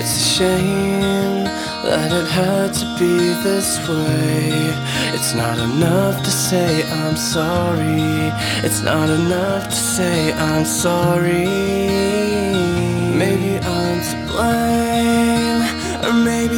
It's a shame that it had to be this way. It's not enough to say I'm sorry. It's not enough to say I'm sorry. Maybe I'm to blame, or maybe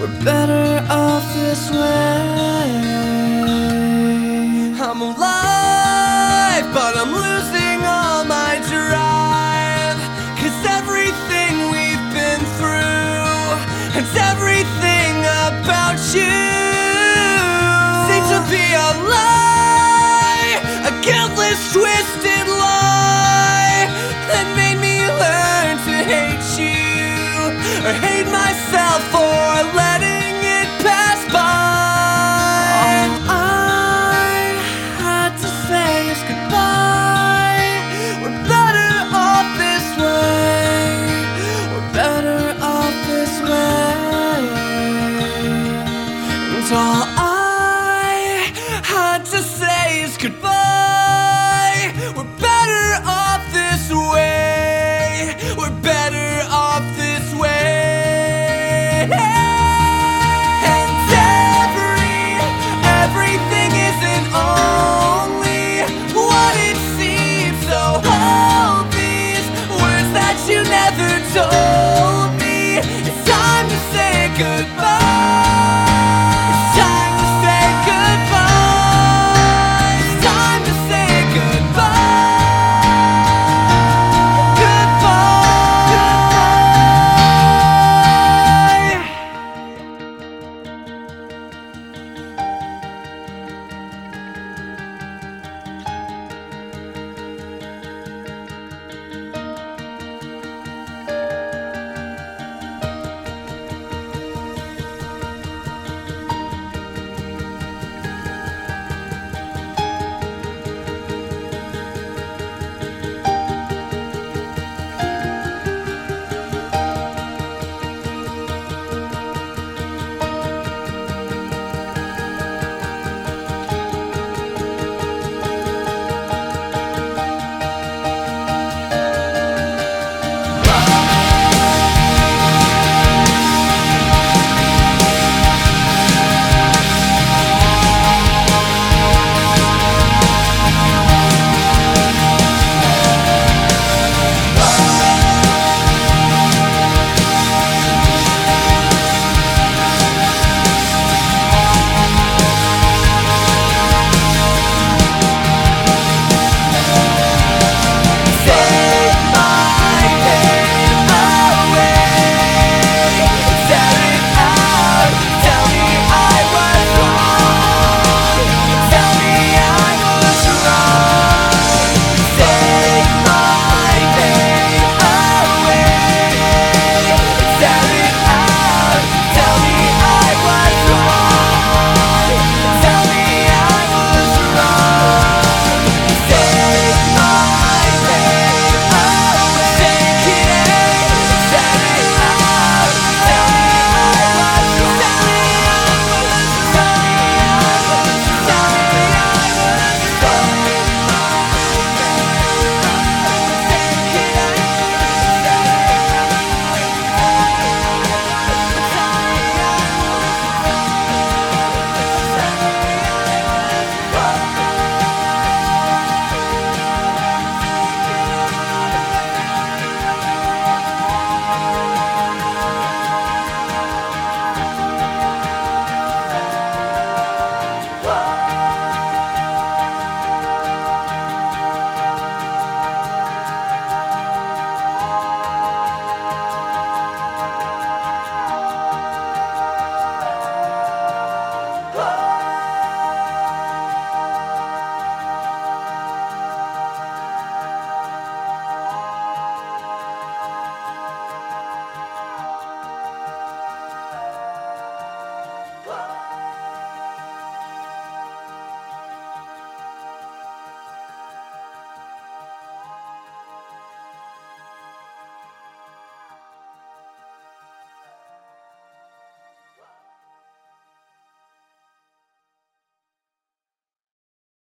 We're better off this way. I'm alive, but I'm losing all my drive. Cause everything we've been through, and everything about you, seems to be a lie, a guiltless, twisted lie that made me learn to hate you, or hate myself goodbye. We're better off this way. We're better off this way. And every, everything isn't only what it seems. So hold these words that you never told